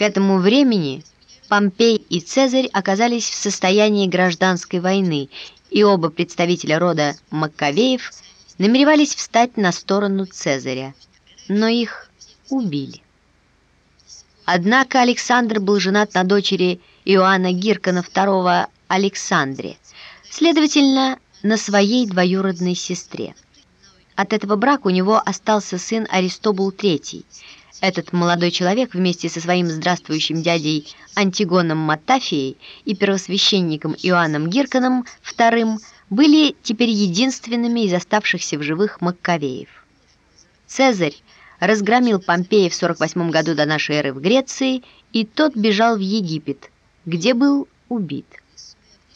К этому времени Помпей и Цезарь оказались в состоянии гражданской войны, и оба представителя рода Маккавеев намеревались встать на сторону Цезаря, но их убили. Однако Александр был женат на дочери Иоанна Гиркана II Александре, следовательно, на своей двоюродной сестре. От этого брака у него остался сын Аристобул III. Этот молодой человек вместе со своим здравствующим дядей Антигоном Матафией и первосвященником Иоанном Гирканом II были теперь единственными из оставшихся в живых Маккавеев. Цезарь разгромил Помпея в 48 году до нашей эры в Греции, и тот бежал в Египет, где был убит.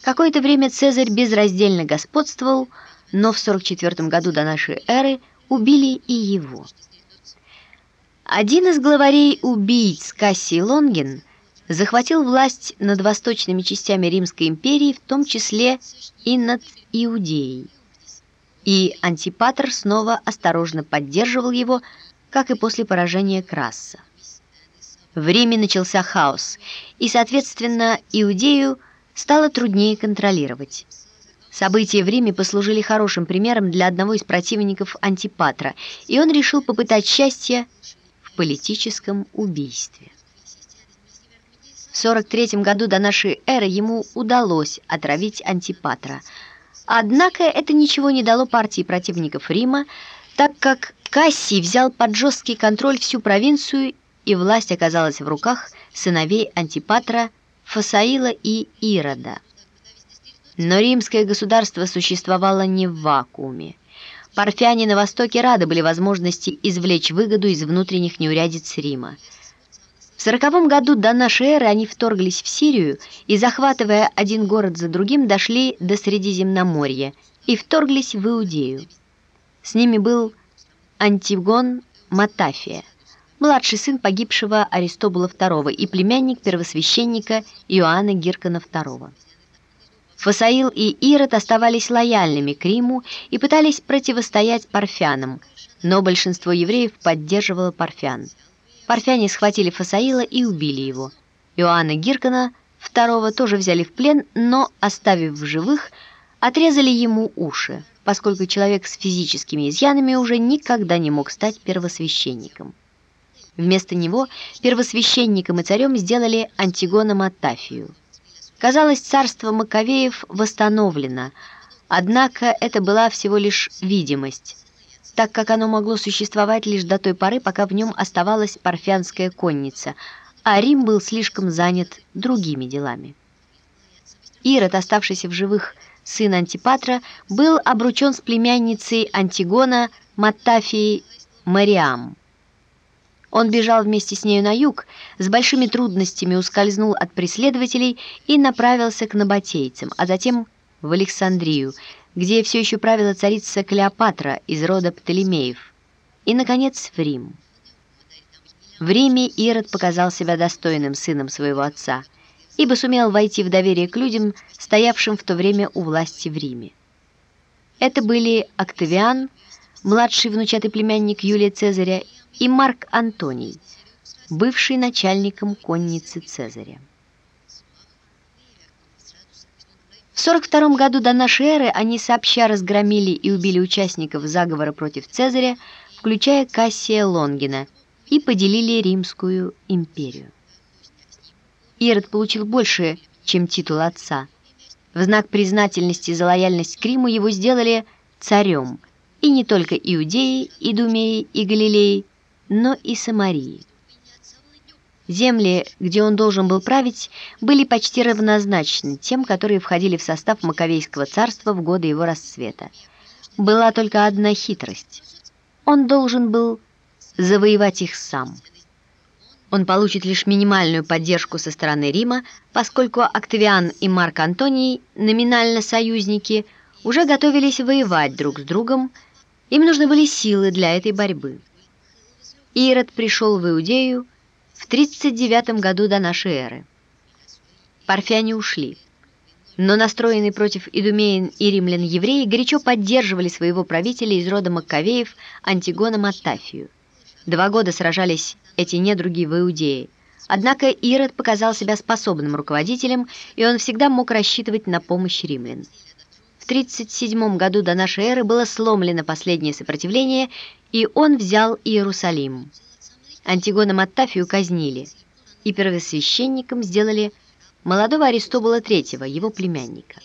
Какое-то время Цезарь безраздельно господствовал, но в 44 году до нашей эры убили и его. Один из главарей убийц Кассий Лонгин захватил власть над восточными частями Римской империи, в том числе и над Иудеей. И Антипатр снова осторожно поддерживал его, как и после поражения Краса. В Риме начался хаос, и, соответственно, Иудею стало труднее контролировать. События в Риме послужили хорошим примером для одного из противников Антипатра, и он решил попытать счастье политическом убийстве. В 43 году до нашей эры ему удалось отравить Антипатра. Однако это ничего не дало партии противников Рима, так как Кассий взял под жесткий контроль всю провинцию, и власть оказалась в руках сыновей Антипатра, Фасаила и Ирода. Но римское государство существовало не в вакууме. Парфяне на Востоке рады были возможности извлечь выгоду из внутренних неурядиц Рима. В сороковом году до нашей эры они вторглись в Сирию и, захватывая один город за другим, дошли до Средиземноморья и вторглись в Иудею. С ними был Антигон Матафия, младший сын погибшего Аристобула II и племянник первосвященника Иоанна Гиркана II. Фасаил и Ирод оставались лояльными к Риму и пытались противостоять парфянам, но большинство евреев поддерживало парфян. Парфяне схватили Фасаила и убили его. Иоанна Гиркана II тоже взяли в плен, но, оставив в живых, отрезали ему уши, поскольку человек с физическими изъянами уже никогда не мог стать первосвященником. Вместо него первосвященником и царем сделали Антигона Матафию. Казалось, царство Маковеев восстановлено, однако это была всего лишь видимость, так как оно могло существовать лишь до той поры, пока в нем оставалась парфянская конница, а Рим был слишком занят другими делами. Ирод, оставшийся в живых сын Антипатра, был обручен с племянницей Антигона Маттафией Мариам. Он бежал вместе с нею на юг, с большими трудностями ускользнул от преследователей и направился к набатейцам, а затем в Александрию, где все еще правила царица Клеопатра из рода Птолемеев, и, наконец, в Рим. В Риме Ирод показал себя достойным сыном своего отца, ибо сумел войти в доверие к людям, стоявшим в то время у власти в Риме. Это были Октавиан, младший внучатый племянник Юлия Цезаря, и Марк Антоний, бывший начальником конницы Цезаря. В 42 году до нашей эры они сообща разгромили и убили участников заговора против Цезаря, включая Кассия Лонгина, и поделили Римскую империю. Ирод получил больше, чем титул отца. В знак признательности за лояльность к Риму его сделали царем, и не только Иудеи, Идумеи и Галилеи, но и Самарии. Земли, где он должен был править, были почти равнозначны тем, которые входили в состав Маковейского царства в годы его расцвета. Была только одна хитрость. Он должен был завоевать их сам. Он получит лишь минимальную поддержку со стороны Рима, поскольку Октавиан и Марк Антоний, номинально союзники, уже готовились воевать друг с другом, им нужны были силы для этой борьбы. Ирод пришел в Иудею в 39 году до нашей эры. Парфяне ушли, но настроенные против идумеин и римлян евреи горячо поддерживали своего правителя из рода Маккавеев Антигона Маттафию. Два года сражались эти недруги в Иудее. Однако Ирод показал себя способным руководителем, и он всегда мог рассчитывать на помощь римлян. В 37 году до нашей эры было сломлено последнее сопротивление, и он взял Иерусалим. Антигона Маттафию казнили, и первосвященником сделали молодого Аристобула III, его племянника.